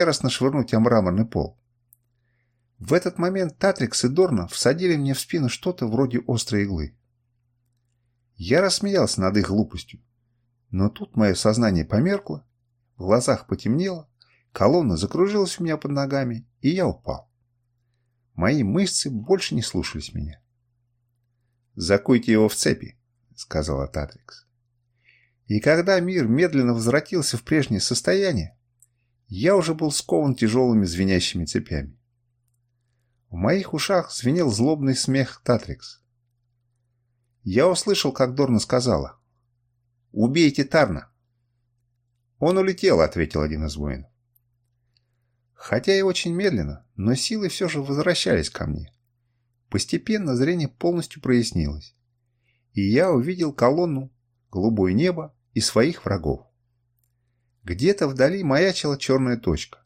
яростно швырнуть о мраморный пол. В этот момент Татрикс и Дорна всадили мне в спину что-то вроде острой иглы. Я рассмеялся над их глупостью, но тут мое сознание померкло, в глазах потемнело, колонна закружилась у меня под ногами, и я упал. Мои мышцы больше не слушались меня. «Закуйте его в цепи», — сказала Татрикс. И когда мир медленно возвратился в прежнее состояние, я уже был скован тяжелыми звенящими цепями. В моих ушах звенел злобный смех Татрикс. Я услышал, как Дорна сказала. «Убейте Тарна!» «Он улетел», — ответил один из воинов. Хотя и очень медленно, но силы все же возвращались ко мне. Постепенно зрение полностью прояснилось, и я увидел колонну, голубое небо и своих врагов. Где-то вдали маячила черная точка.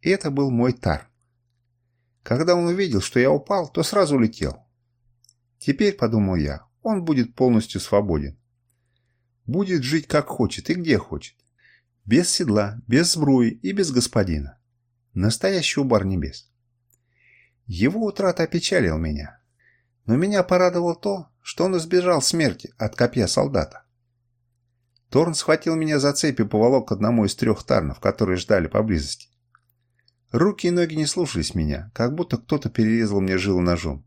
Это был мой Тар. Когда он увидел, что я упал, то сразу улетел. Теперь, подумал я, он будет полностью свободен. Будет жить как хочет и где хочет. Без седла, без сбруи и без господина. Настоящий убар небес. Его утрата опечалил меня. Но меня порадовало то, что он избежал смерти от копья солдата. Торн схватил меня за цепи и поволок к одному из трех тарнов, которые ждали поблизости. Руки и ноги не слушались меня, как будто кто-то перерезал мне жилу ножом.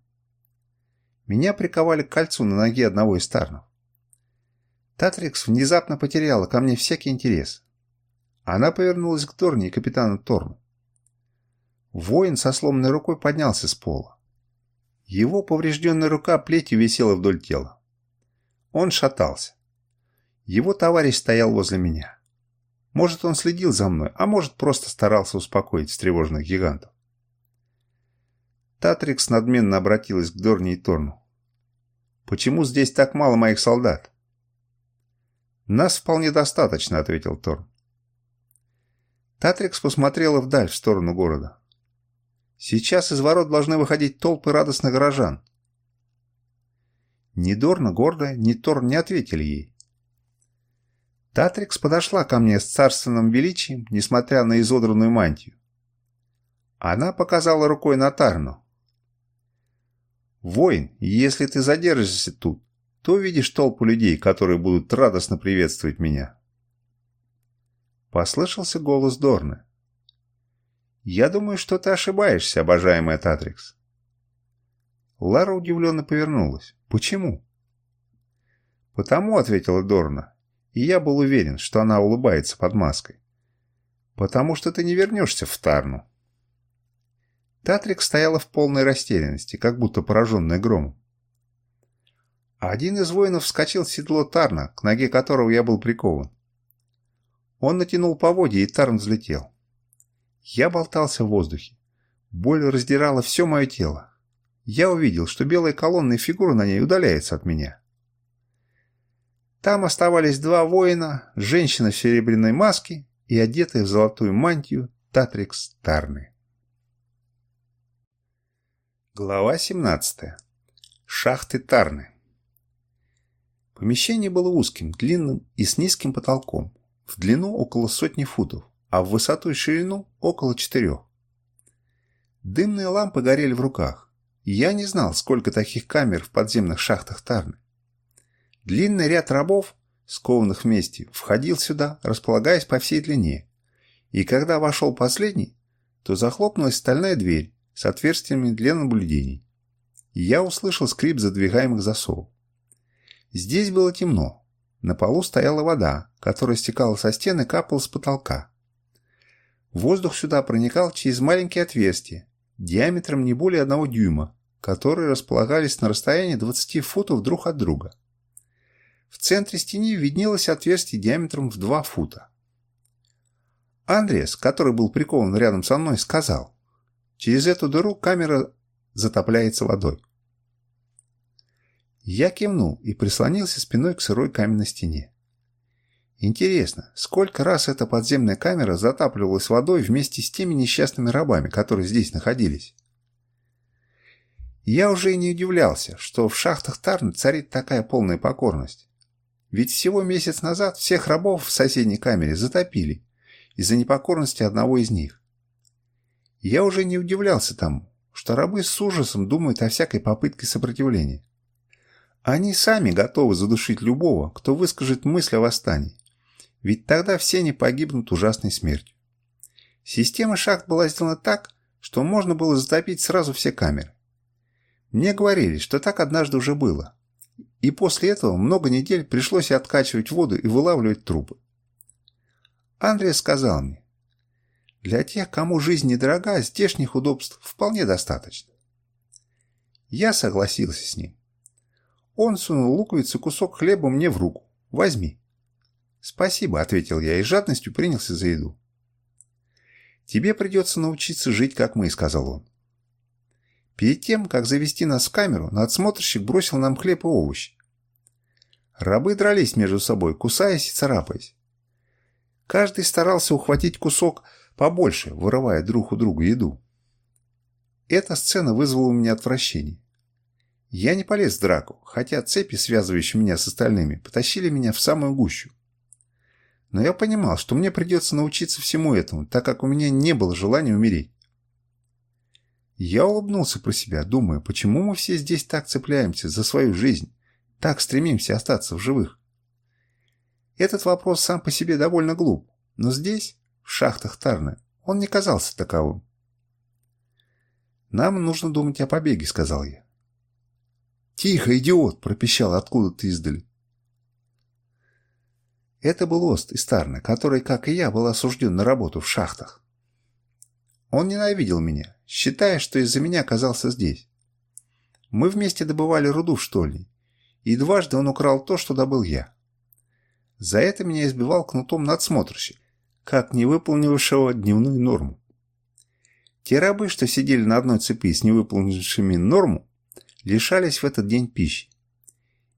Меня приковали к кольцу на ноге одного из тарнов. Татрикс внезапно потеряла ко мне всякий интерес. Она повернулась к Торне и капитану Торну. Воин со сломанной рукой поднялся с пола. Его поврежденная рука плетью висела вдоль тела. Он шатался. Его товарищ стоял возле меня. Может, он следил за мной, а может, просто старался успокоить встревоженных гигантов. Татрикс надменно обратилась к Дорни и Торну. «Почему здесь так мало моих солдат?» «Нас вполне достаточно», — ответил Торн. Татрикс посмотрела вдаль, в сторону города. «Сейчас из ворот должны выходить толпы радостных горожан». Ни Дорна, гордая, ни Торн не ответили ей. Татрикс подошла ко мне с царственным величием, несмотря на изодранную мантию. Она показала рукой на Тарну. «Воин, если ты задержишься тут, то увидишь толпу людей, которые будут радостно приветствовать меня». Послышался голос Дорны. «Я думаю, что ты ошибаешься, обожаемая Татрикс». Лара удивленно повернулась. «Почему?» «Потому», — ответила Дорна, и я был уверен, что она улыбается под маской. «Потому что ты не вернешься в Тарну». Татрик стояла в полной растерянности, как будто пораженная громом. Один из воинов вскочил в седло Тарна, к ноге которого я был прикован. Он натянул поводья, и Тарн взлетел. Я болтался в воздухе. Боль раздирала все мое тело. Я увидел, что белая колонна и фигура на ней удаляется от меня. Там оставались два воина, женщина в серебряной маске и одетая в золотую мантию Татрикс Тарны. Глава 17. Шахты Тарны. Помещение было узким, длинным и с низким потолком, в длину около сотни футов, а в высоту и ширину около четырех. Дымные лампы горели в руках, я не знал, сколько таких камер в подземных шахтах Тарны. Длинный ряд рабов, скованных вместе, входил сюда, располагаясь по всей длине. И когда вошел последний, то захлопнулась стальная дверь с отверстиями для наблюдений. И я услышал скрип задвигаемых засовов. Здесь было темно. На полу стояла вода, которая стекала со стены и капала с потолка. Воздух сюда проникал через маленькие отверстия, диаметром не более одного дюйма, которые располагались на расстоянии 20 футов друг от друга. В центре стены виднелось отверстие диаметром в 2 фута. Андреас, который был прикован рядом со мной, сказал, «Через эту дыру камера затопляется водой». Я кивнул и прислонился спиной к сырой каменной стене. Интересно, сколько раз эта подземная камера затапливалась водой вместе с теми несчастными рабами, которые здесь находились? Я уже и не удивлялся, что в шахтах Тарны царит такая полная покорность. Ведь всего месяц назад всех рабов в соседней камере затопили, из-за непокорности одного из них. Я уже не удивлялся тому, что рабы с ужасом думают о всякой попытке сопротивления. Они сами готовы задушить любого, кто выскажет мысль о восстании, ведь тогда все они погибнут ужасной смертью. Система шахт была сделана так, что можно было затопить сразу все камеры. Мне говорили, что так однажды уже было, и после этого много недель пришлось откачивать воду и вылавливать трупы. Андрей сказал мне, для тех, кому жизнь недорога, здешних удобств вполне достаточно. Я согласился с ним. Он сунул луковицу кусок хлеба мне в руку. «Возьми». «Спасибо», — ответил я и жадностью принялся за еду. «Тебе придется научиться жить, как мы», — сказал он. Перед тем, как завести нас в камеру, надсмотрщик бросил нам хлеб и овощи. Рабы дрались между собой, кусаясь и царапаясь. Каждый старался ухватить кусок побольше, вырывая друг у друга еду. Эта сцена вызвала у меня отвращение. Я не полез в драку, хотя цепи, связывающие меня с остальными, потащили меня в самую гущу. Но я понимал, что мне придется научиться всему этому, так как у меня не было желания умереть. Я улыбнулся про себя, думая, почему мы все здесь так цепляемся за свою жизнь, так стремимся остаться в живых. Этот вопрос сам по себе довольно глуп, но здесь, в шахтах Тарны, он не казался таковым. «Нам нужно думать о побеге», — сказал я. «Тихо, идиот!» — пропищал откуда-то издали. Это был Ост из Тарны, который, как и я, был осужден на работу в шахтах. Он ненавидел меня, считая, что из-за меня оказался здесь. Мы вместе добывали руду в штольне, и дважды он украл то, что добыл я. За это меня избивал кнутом надсмотрщик, как не выполнившего дневную норму. Те рабы, что сидели на одной цепи с невыполнившими норму, лишались в этот день пищи.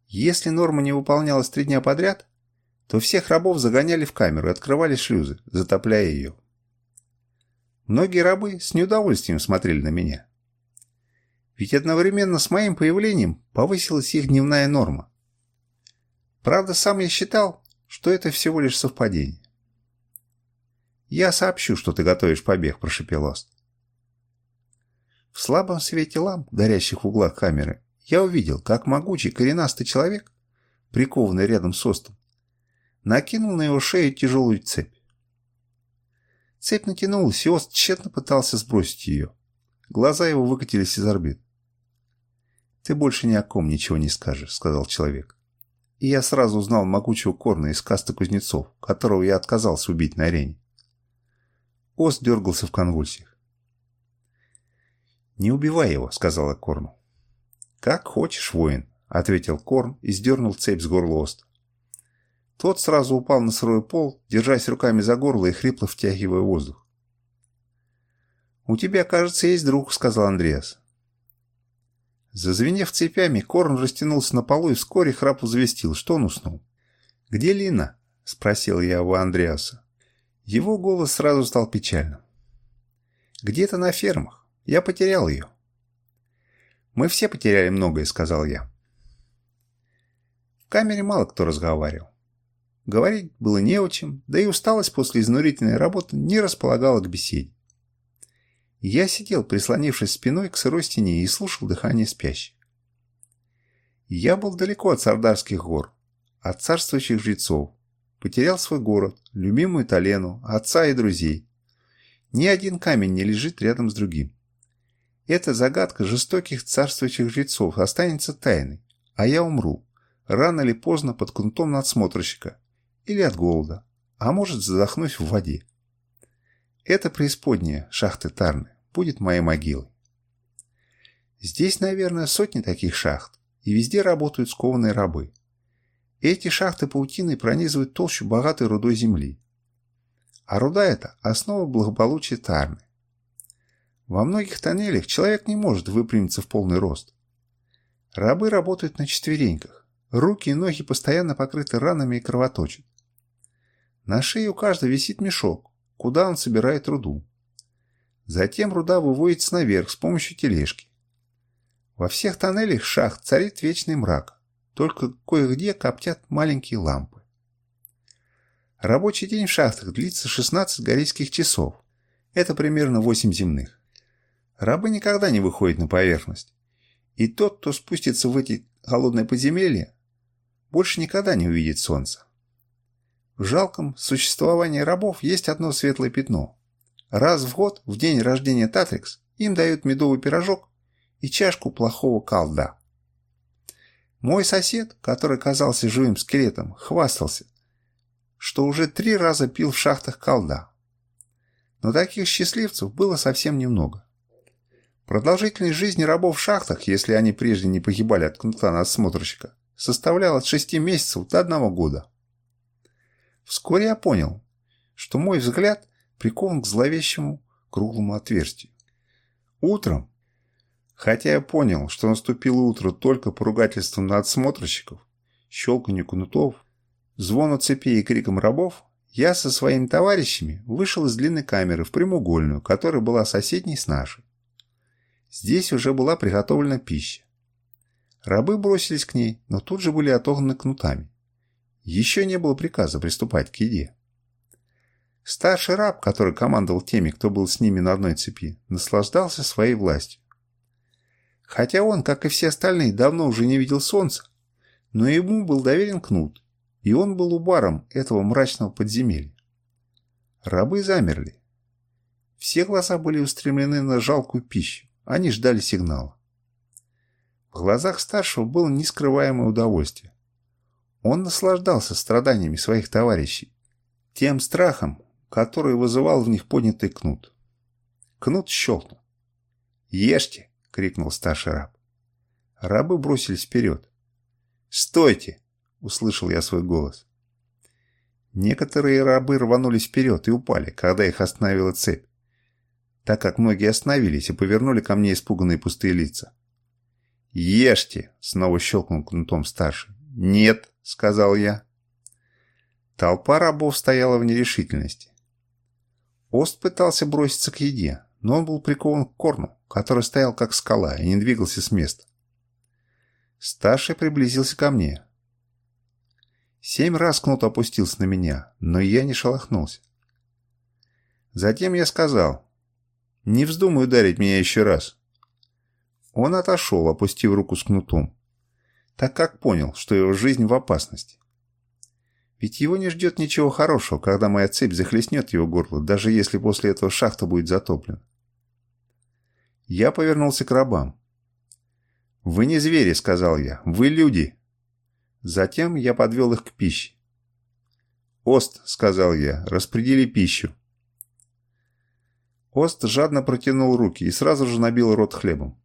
Если норма не выполнялась три дня подряд, то всех рабов загоняли в камеру и открывали шлюзы, затопляя ее. Многие рабы с неудовольствием смотрели на меня. Ведь одновременно с моим появлением повысилась их дневная норма. Правда, сам я считал, что это всего лишь совпадение. «Я сообщу, что ты готовишь побег», – прошепел Ост. В слабом свете ламп, горящих в углах камеры, я увидел, как могучий коренастый человек, прикованный рядом с Остом, накинул на его шею тяжелую цепь. Цепь натянулась, и Ост тщетно пытался сбросить ее. Глаза его выкатились из орбит. «Ты больше ни о ком ничего не скажешь», — сказал человек. И я сразу узнал могучего Корна из касты кузнецов, которого я отказался убить на арене. Ост дергался в конвульсиях. «Не убивай его», — сказала Корну. «Как хочешь, воин», — ответил Корн и сдернул цепь с горла Оста. Тот сразу упал на сырой пол, держась руками за горло и хрипло втягивая воздух. «У тебя, кажется, есть друг», — сказал Андреас. Зазвенев цепями, Корн растянулся на полу и вскоре храп известил, что он уснул. «Где Лина?» — спросил я у Андреаса. Его голос сразу стал печальным. «Где-то на фермах. Я потерял ее». «Мы все потеряли многое», — сказал я. В камере мало кто разговаривал. Говорить было не о чем, да и усталость после изнурительной работы не располагала к беседе. Я сидел, прислонившись спиной к сырой стене и слушал дыхание спящих. Я был далеко от Сардарских гор, от царствующих жрецов, потерял свой город, любимую Талену, отца и друзей. Ни один камень не лежит рядом с другим. Эта загадка жестоких царствующих жрецов останется тайной, а я умру, рано или поздно под кнутом надсмотрщика, или от голода, а может задохнусь в воде. Это преисподняя шахты Тарны будет моей могилой. Здесь, наверное, сотни таких шахт, и везде работают скованные рабы. Эти шахты паутины пронизывают толщу богатой рудой земли. А руда эта – основа благополучия Тарны. Во многих тоннелях человек не может выпрямиться в полный рост. Рабы работают на четвереньках. Руки и ноги постоянно покрыты ранами и кровоточат. На шее у каждого висит мешок, куда он собирает руду. Затем руда выводится наверх с помощью тележки. Во всех тоннелях шахт царит вечный мрак, только кое-где коптят маленькие лампы. Рабочий день в шахтах длится 16 корейских часов. Это примерно 8 земных. Рабы никогда не выходят на поверхность. И тот, кто спустится в эти холодные подземелья, больше никогда не увидит солнца. В жалком существовании рабов есть одно светлое пятно. Раз в год, в день рождения Татрикс, им дают медовый пирожок и чашку плохого колда. Мой сосед, который казался живым скелетом, хвастался, что уже три раза пил в шахтах колда. Но таких счастливцев было совсем немного. Продолжительность жизни рабов в шахтах, если они прежде не погибали от кнута надсмотрщика, составляла от шести месяцев до одного года. Вскоре я понял, что мой взгляд прикован к зловещему круглому отверстию. Утром, хотя я понял, что наступило утро только по ругательствам надсмотрщиков, щелканью кнутов, звону цепей и криком рабов, я со своими товарищами вышел из длинной камеры в прямоугольную, которая была соседней с нашей. Здесь уже была приготовлена пища. Рабы бросились к ней, но тут же были отогнаны кнутами. Еще не было приказа приступать к еде. Старший раб, который командовал теми, кто был с ними на одной цепи, наслаждался своей властью. Хотя он, как и все остальные, давно уже не видел солнца, но ему был доверен кнут, и он был убаром этого мрачного подземелья. Рабы замерли. Все глаза были устремлены на жалкую пищу, они ждали сигнала. В глазах старшего было нескрываемое удовольствие. Он наслаждался страданиями своих товарищей, тем страхом, который вызывал в них поднятый кнут. Кнут щелкнул. «Ешьте!» — крикнул старший раб. Рабы бросились вперед. «Стойте!» услышал я свой голос. Некоторые рабы рванулись вперед и упали, когда их остановила цепь, так как многие остановились и повернули ко мне испуганные пустые лица. «Ешьте!» — снова щелкнул кнутом старший. «Нет!» — сказал я. Толпа рабов стояла в нерешительности. Ост пытался броситься к еде, но он был прикован к корну, который стоял как скала и не двигался с места. Старший приблизился ко мне, Семь раз кнут опустился на меня, но я не шелохнулся. Затем я сказал, «Не вздумай ударить меня еще раз». Он отошел, опустив руку с кнутом, так как понял, что его жизнь в опасности. Ведь его не ждет ничего хорошего, когда моя цепь захлестнет его горло, даже если после этого шахта будет затоплена. Я повернулся к рабам. «Вы не звери», — сказал я, — «вы люди». Затем я подвел их к пище. «Ост», — сказал я, — «распредели пищу». Ост жадно протянул руки и сразу же набил рот хлебом.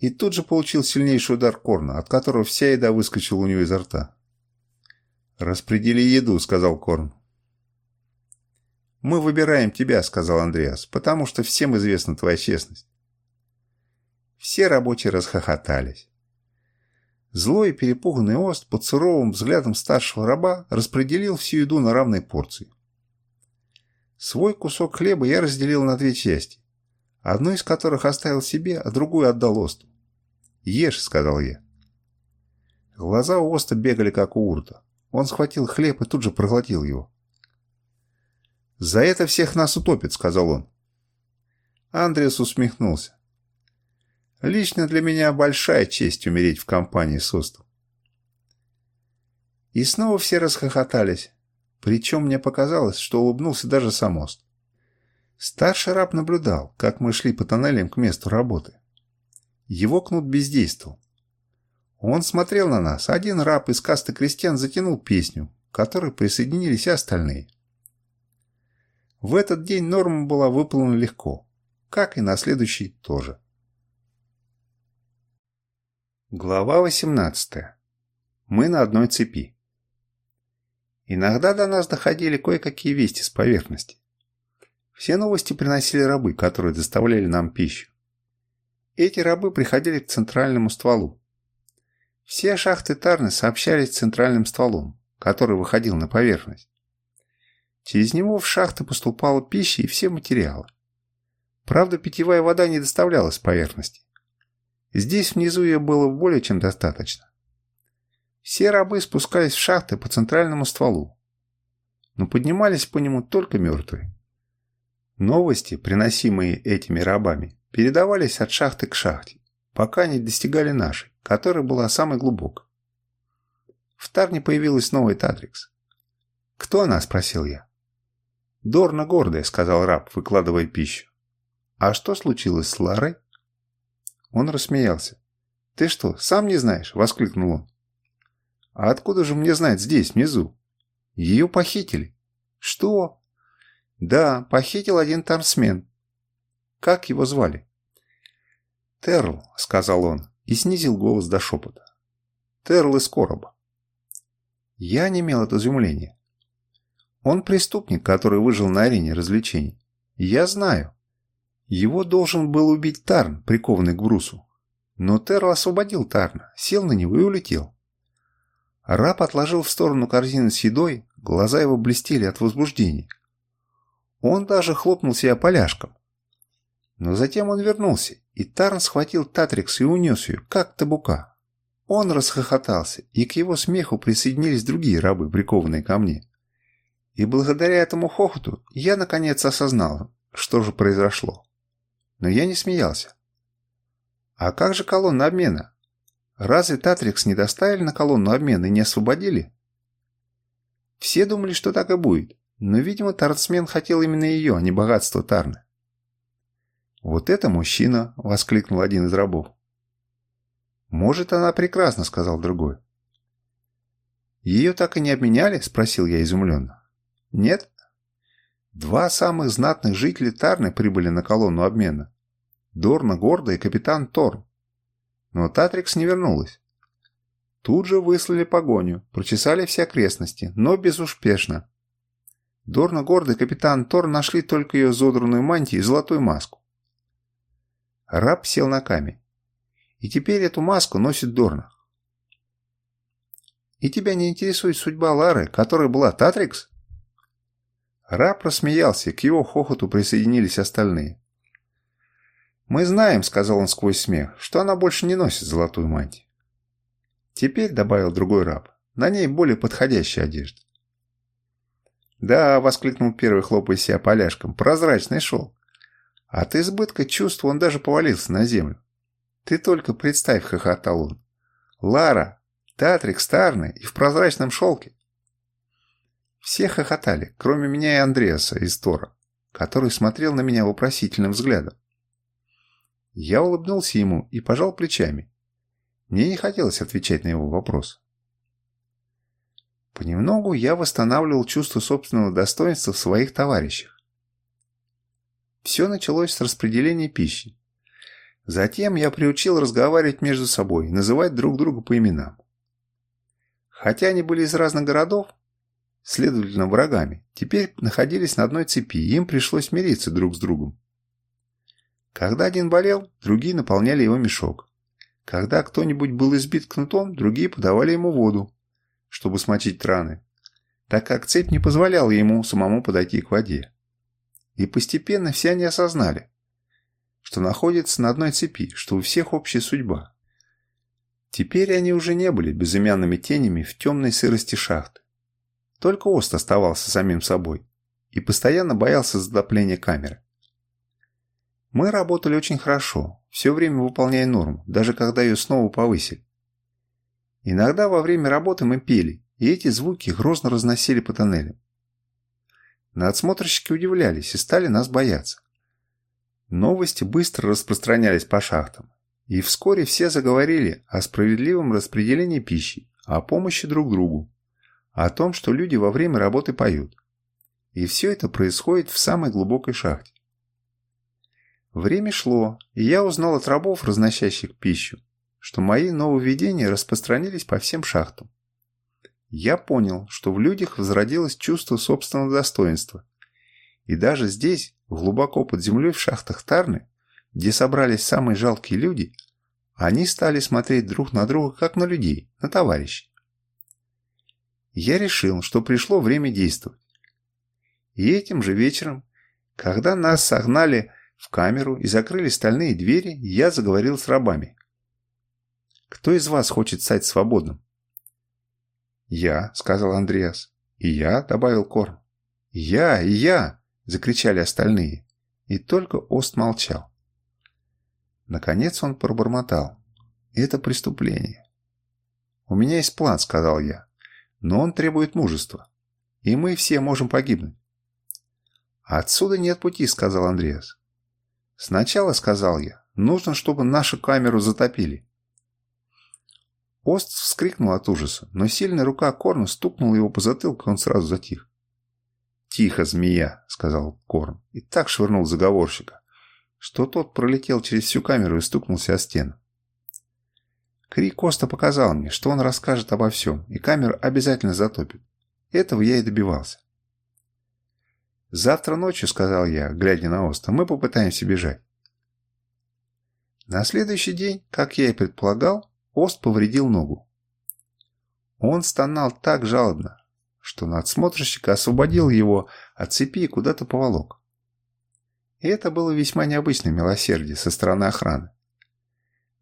И тут же получил сильнейший удар корна, от которого вся еда выскочила у него изо рта. «Распредели еду», — сказал Корн. «Мы выбираем тебя», — сказал Андреас, — «потому что всем известна твоя честность». Все рабочие расхохотались. Злой и перепуганный Ост под суровым взглядом старшего раба распределил всю еду на равные порции. Свой кусок хлеба я разделил на две части, одну из которых оставил себе, а другую отдал Осту. «Ешь», — сказал я. Глаза у Оста бегали, как у урта. Он схватил хлеб и тут же проглотил его. «За это всех нас утопит», — сказал он. Андреас усмехнулся. Лично для меня большая честь умереть в компании с Остом. И снова все расхохотались, причем мне показалось, что улыбнулся даже сам Ост. Старший раб наблюдал, как мы шли по тоннелям к месту работы. Его кнут бездействовал. Он смотрел на нас, один раб из касты крестьян затянул песню, к которой присоединились и остальные. В этот день норма была выполнена легко, как и на следующий тоже. Глава 18. Мы на одной цепи. Иногда до нас доходили кое-какие вести с поверхности. Все новости приносили рабы, которые доставляли нам пищу. Эти рабы приходили к центральному стволу. Все шахты Тарны сообщались с центральным стволом, который выходил на поверхность. Через него в шахты поступала пища и все материалы. Правда, питьевая вода не доставлялась с поверхности. Здесь внизу ее было более чем достаточно. Все рабы спускались в шахты по центральному стволу. но поднимались по нему только мертвые. Новости, приносимые этими рабами, передавались от шахты к шахте, пока не достигали нашей, которая была самой глубокой. В Тарне появилась новая Татрикс. «Кто она?» – спросил я. «Дорна гордая», – сказал раб, выкладывая пищу. «А что случилось с Ларой?» Он рассмеялся. «Ты что, сам не знаешь?» – воскликнул он. «А откуда же мне знать здесь, внизу?» «Ее похитили». «Что?» «Да, похитил один тарсмен. Как его звали?» «Терл», — сказал он и снизил голос до шепота. «Терл из короба». Я не имел от изумления. Он преступник, который выжил на арене развлечений. Я знаю. Его должен был убить Тарн, прикованный к брусу. Но Терл освободил Тарна, сел на него и улетел. Раб отложил в сторону корзины с едой, глаза его блестели от возбуждения. Он даже хлопнул себя поляшком. Но затем он вернулся, и Тарн схватил Татрикс и унес ее, как табука. Он расхохотался, и к его смеху присоединились другие рабы, прикованные ко мне. И благодаря этому хохоту я наконец осознал, что же произошло. Но я не смеялся. А как же колонна обмена? Разве Татрикс не доставили на колонну обмена и не освободили? Все думали, что так и будет, но, видимо, Тарцмен хотел именно ее, а не богатство Тарны. «Вот это мужчина!» — воскликнул один из рабов. «Может, она прекрасна», — сказал другой. «Ее так и не обменяли?» — спросил я изумленно. «Нет?» Два самых знатных жителя Тарны прибыли на колонну обмена. Дорна Горда и капитан Торн. Но Татрикс не вернулась. Тут же выслали погоню, прочесали все окрестности, но безуспешно. Дорна Горда и капитан Торн нашли только ее зодранную мантию и золотую маску. Раб сел на камень. И теперь эту маску носит Дорна. И тебя не интересует судьба Лары, которая была Татрикс? Раб рассмеялся, к его хохоту присоединились остальные. «Мы знаем», — сказал он сквозь смех, — «что она больше не носит золотую мантию». «Теперь», — добавил другой раб, — «на ней более подходящая одежда». «Да», — воскликнул первый, хлопая себя поляшком, — «прозрачный шел. От избытка чувств он даже повалился на землю. «Ты только представь», — хохотал он. «Лара, Татрик Старный и в прозрачном шелке». Все хохотали, кроме меня и Андреаса из Тора, который смотрел на меня вопросительным взглядом. Я улыбнулся ему и пожал плечами. Мне не хотелось отвечать на его вопрос. Понемногу я восстанавливал чувство собственного достоинства в своих товарищах. Все началось с распределения пищи. Затем я приучил разговаривать между собой, называть друг друга по именам. Хотя они были из разных городов, следовательно, врагами, теперь находились на одной цепи, и им пришлось мириться друг с другом. Когда один болел, другие наполняли его мешок. Когда кто-нибудь был избит кнутом, другие подавали ему воду, чтобы смочить раны, так как цепь не позволяла ему самому подойти к воде. И постепенно все они осознали, что находятся на одной цепи, что у всех общая судьба. Теперь они уже не были безымянными тенями в темной сырости шахты. Только Ост оставался самим собой и постоянно боялся затопления камеры. Мы работали очень хорошо, все время выполняя норму, даже когда ее снова повысили. Иногда во время работы мы пели, и эти звуки грозно разносили по тоннелям. Надсмотрщики удивлялись и стали нас бояться. Новости быстро распространялись по шахтам, и вскоре все заговорили о справедливом распределении пищи, о помощи друг другу, о том, что люди во время работы поют. И все это происходит в самой глубокой шахте. Время шло, и я узнал от рабов, разносящих пищу, что мои нововведения распространились по всем шахтам. Я понял, что в людях возродилось чувство собственного достоинства. И даже здесь, глубоко под землей в шахтах Тарны, где собрались самые жалкие люди, они стали смотреть друг на друга как на людей, на товарищей. Я решил, что пришло время действовать. И этим же вечером, когда нас согнали в камеру и закрыли стальные двери, я заговорил с рабами. «Кто из вас хочет стать свободным?» «Я», — сказал Андреас. «И я», — добавил Кор. «Я! И я!» – закричали остальные. И только Ост молчал. Наконец он пробормотал. «Это преступление». «У меня есть план», – сказал я. «Но он требует мужества. И мы все можем погибнуть». «Отсюда нет пути», – сказал Андреас. «Сначала, – сказал я, – нужно, чтобы нашу камеру затопили». Ост вскрикнул от ужаса, но сильная рука Корна стукнула его по затылку, и он сразу затих. «Тихо, змея!» — сказал Корн, и так швырнул заговорщика, что тот пролетел через всю камеру и стукнулся о стену. Крик Оста показал мне, что он расскажет обо всем, и камеру обязательно затопит. Этого я и добивался. «Завтра ночью, — сказал я, глядя на Оста, — мы попытаемся бежать». На следующий день, как я и предполагал, Ост повредил ногу. Он стонал так жалобно, что надсмотрщик освободил его от цепи и куда-то поволок. И это было весьма необычное милосердие со стороны охраны.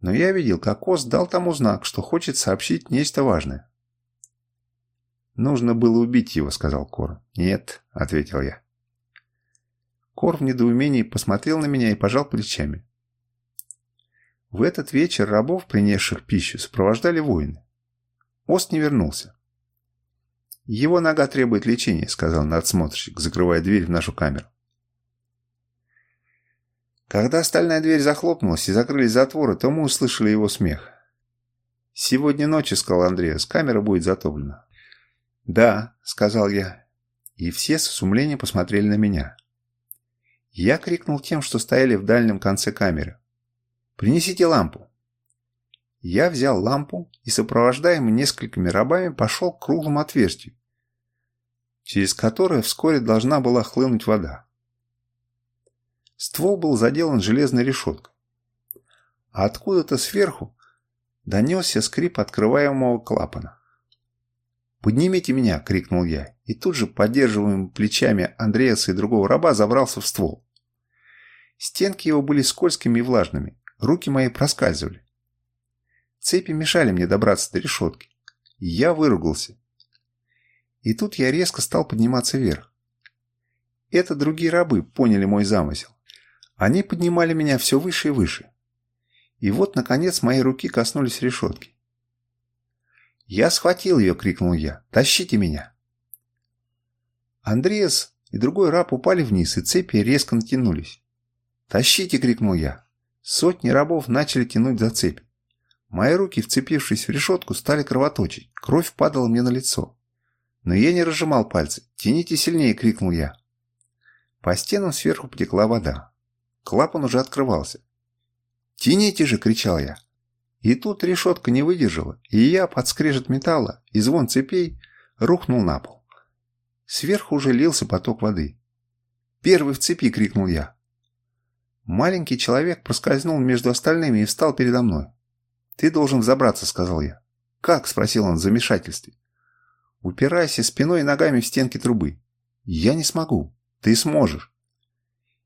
Но я видел, как Ост дал тому знак, что хочет сообщить нечто важное. «Нужно было убить его», — сказал Кор. «Нет», — ответил я. Кор в недоумении посмотрел на меня и пожал плечами. В этот вечер рабов, принесших пищу, сопровождали воины. Ост не вернулся. «Его нога требует лечения», — сказал надсмотрщик, закрывая дверь в нашу камеру. Когда стальная дверь захлопнулась и закрылись затворы, то мы услышали его смех. «Сегодня ночью», — сказал Андреас, — «камера будет затоплена». «Да», — сказал я. И все с изумлением посмотрели на меня. Я крикнул тем, что стояли в дальнем конце камеры. «Принесите лампу!» Я взял лампу и, сопровождаемый несколькими рабами, пошел к круглому отверстию, через которое вскоре должна была хлынуть вода. Ствол был заделан железной решеткой. А откуда-то сверху донесся скрип открываемого клапана. «Поднимите меня!» — крикнул я, и тут же, поддерживаемым плечами Андреаса и другого раба, забрался в ствол. Стенки его были скользкими и влажными, руки мои проскальзывали. Цепи мешали мне добраться до решетки. я выругался. И тут я резко стал подниматься вверх. Это другие рабы поняли мой замысел. Они поднимали меня все выше и выше. И вот, наконец, мои руки коснулись решетки. «Я схватил ее!» — крикнул я. «Тащите меня!» Андреас и другой раб упали вниз, и цепи резко натянулись. «Тащите!» — крикнул я. Сотни рабов начали тянуть за цепь. Мои руки, вцепившись в решетку, стали кровоточить. Кровь падала мне на лицо. Но я не разжимал пальцы. «Тяните сильнее!» — крикнул я. По стенам сверху потекла вода. Клапан уже открывался. «Тяните же!» — кричал я. И тут решетка не выдержала, и я, под скрежет металла и звон цепей, рухнул на пол. Сверху уже лился поток воды. «Первый в цепи!» — крикнул я. Маленький человек проскользнул между остальными и встал передо мной. «Ты должен взобраться», — сказал я. «Как?» — спросил он в замешательстве. «Упирайся спиной и ногами в стенки трубы». «Я не смогу. Ты сможешь».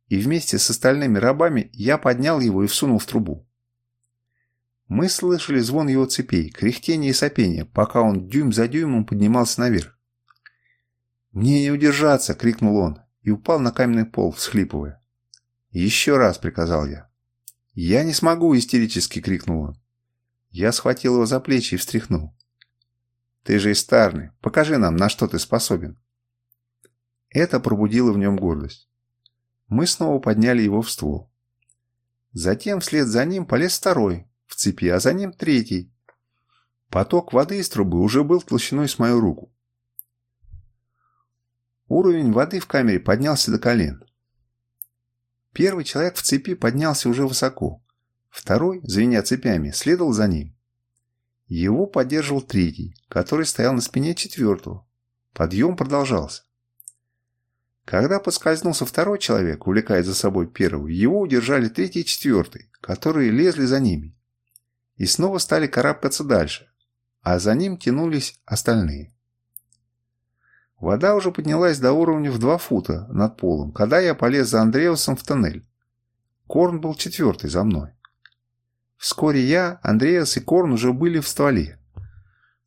И вместе с остальными рабами я поднял его и всунул в трубу. Мы слышали звон его цепей, кряхтение и сопение, пока он дюйм за дюймом поднимался наверх. «Мне не удержаться!» — крикнул он и упал на каменный пол, всхлипывая. «Еще раз!» — приказал я. «Я не смогу!» — истерически крикнул он. Я схватил его за плечи и встряхнул. «Ты же Истарный, покажи нам, на что ты способен». Это пробудило в нем гордость. Мы снова подняли его в ствол. Затем вслед за ним полез второй, в цепи, а за ним третий. Поток воды из трубы уже был толщиной с мою руку. Уровень воды в камере поднялся до колен. Первый человек в цепи поднялся уже высоко. Второй, звеня цепями, следовал за ним. Его поддерживал третий, который стоял на спине четвертого. Подъем продолжался. Когда подскользнулся второй человек, увлекая за собой первого, его удержали третий и четвертый, которые лезли за ними. И снова стали карабкаться дальше, а за ним тянулись остальные. Вода уже поднялась до уровня в два фута над полом, когда я полез за Андреусом в тоннель. Корн был четвертый за мной. Вскоре я, Андреас и Корн уже были в стволе.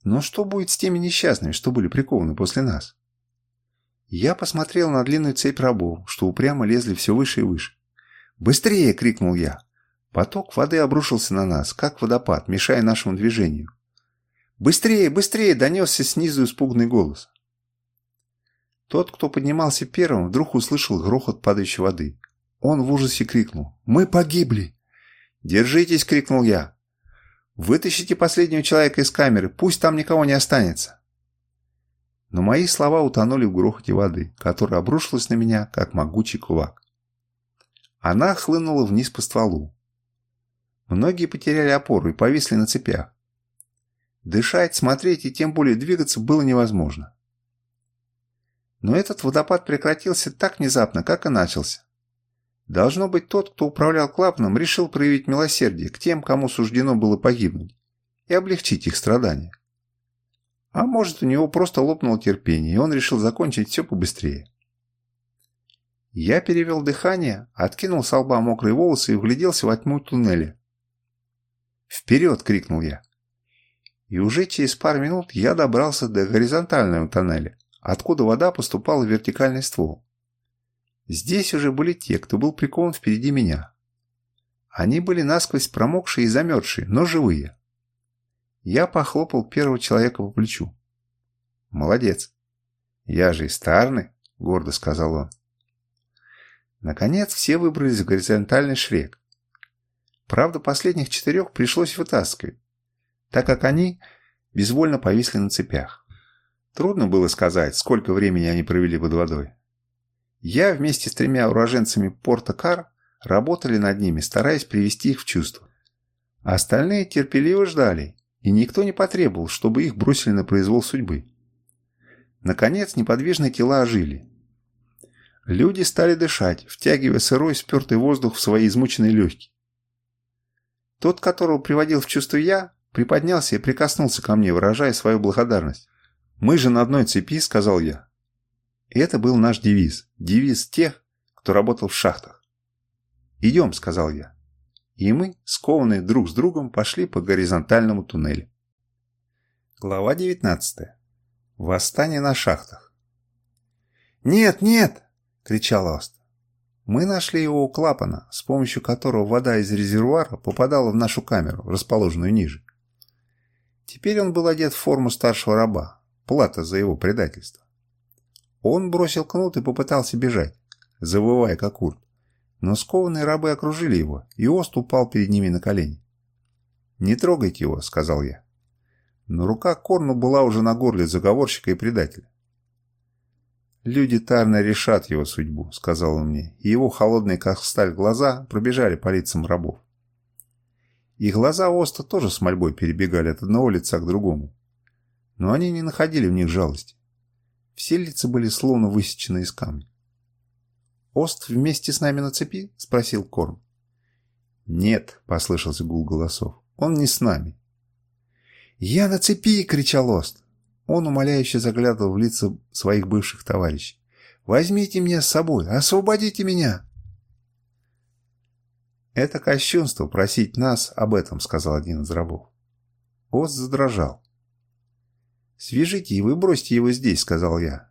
Но что будет с теми несчастными, что были прикованы после нас? Я посмотрел на длинную цепь рабов, что упрямо лезли все выше и выше. «Быстрее!» — крикнул я. Поток воды обрушился на нас, как водопад, мешая нашему движению. «Быстрее! Быстрее!» — донесся снизу испуганный голос. Тот, кто поднимался первым, вдруг услышал грохот падающей воды. Он в ужасе крикнул. «Мы погибли!» «Держитесь!» — крикнул я. «Вытащите последнего человека из камеры, пусть там никого не останется!» Но мои слова утонули в грохоте воды, которая обрушилась на меня, как могучий кулак. Она хлынула вниз по стволу. Многие потеряли опору и повисли на цепях. Дышать, смотреть и тем более двигаться было невозможно. Но этот водопад прекратился так внезапно, как и начался. Должно быть, тот, кто управлял клапаном, решил проявить милосердие к тем, кому суждено было погибнуть, и облегчить их страдания. А может, у него просто лопнуло терпение, и он решил закончить все побыстрее. Я перевел дыхание, откинул с лба мокрые волосы и вгляделся во тьму туннеля. «Вперед!» — крикнул я. И уже через пару минут я добрался до горизонтального тоннеля, откуда вода поступала в вертикальный ствол. Здесь уже были те, кто был прикован впереди меня. Они были насквозь промокшие и замерзшие, но живые. Я похлопал первого человека по плечу. «Молодец!» «Я же и старный», — гордо сказал он. Наконец все выбрались в горизонтальный шрек. Правда, последних четырех пришлось вытаскивать, так как они безвольно повисли на цепях. Трудно было сказать, сколько времени они провели под водой. Я вместе с тремя уроженцами порта Кар работали над ними, стараясь привести их в чувство. остальные терпеливо ждали, и никто не потребовал, чтобы их бросили на произвол судьбы. Наконец неподвижные тела ожили. Люди стали дышать, втягивая сырой спертый воздух в свои измученные легкие. Тот, которого приводил в чувство я, приподнялся и прикоснулся ко мне, выражая свою благодарность. «Мы же на одной цепи», — сказал я. И это был наш девиз. Девиз тех, кто работал в шахтах. «Идем», — сказал я и мы, скованные друг с другом, пошли по горизонтальному туннелю. Глава 19. Восстание на шахтах. «Нет, нет!» — кричал Аст. Мы нашли его у клапана, с помощью которого вода из резервуара попадала в нашу камеру, расположенную ниже. Теперь он был одет в форму старшего раба, плата за его предательство. Он бросил кнут и попытался бежать, завывая как урт. Но скованные рабы окружили его, и Ост упал перед ними на колени. «Не трогайте его», — сказал я. Но рука Корну была уже на горле заговорщика и предателя. «Люди Тарна решат его судьбу», — сказал он мне, и его холодные, как сталь, глаза пробежали по лицам рабов. И глаза Оста тоже с мольбой перебегали от одного лица к другому. Но они не находили в них жалости. Все лица были словно высечены из камня. «Ост вместе с нами на цепи?» – спросил Корн. «Нет», – послышался гул голосов. «Он не с нами». «Я на цепи!» – кричал Ост. Он умоляюще заглядывал в лица своих бывших товарищей. «Возьмите меня с собой! Освободите меня!» «Это кощунство просить нас об этом», — сказал один из рабов. Ост задрожал. «Свяжите и вы бросьте его здесь», — сказал я.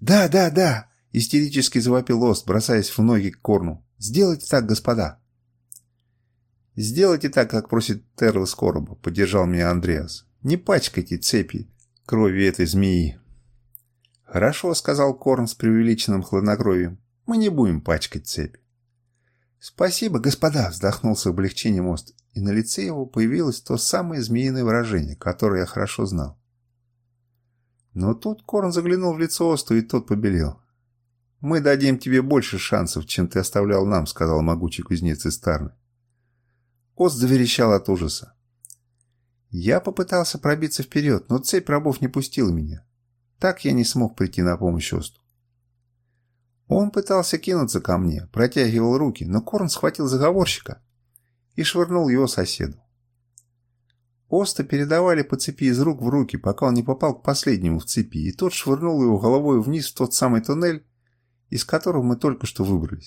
«Да, да, да!» Истерически завопил Ост, бросаясь в ноги к Корну. «Сделайте так, господа!» «Сделайте так, как просит Терл Скороба», — поддержал меня Андреас. «Не пачкайте цепи крови этой змеи». «Хорошо», — сказал Корн с преувеличенным хладнокровием. «Мы не будем пачкать цепи». «Спасибо, господа!» — вздохнул с облегчением Ост, и на лице его появилось то самое змеиное выражение, которое я хорошо знал. Но тут Корн заглянул в лицо Осту, и тот побелел. «Мы дадим тебе больше шансов, чем ты оставлял нам», — сказал могучий кузнец из Тарны. Ост заверещал от ужаса. Я попытался пробиться вперед, но цепь рабов не пустила меня. Так я не смог прийти на помощь Осту. Он пытался кинуться ко мне, протягивал руки, но Корн схватил заговорщика и швырнул его соседу. Оста передавали по цепи из рук в руки, пока он не попал к последнему в цепи, и тот швырнул его головой вниз в тот самый туннель, из которого мы только что выбрались.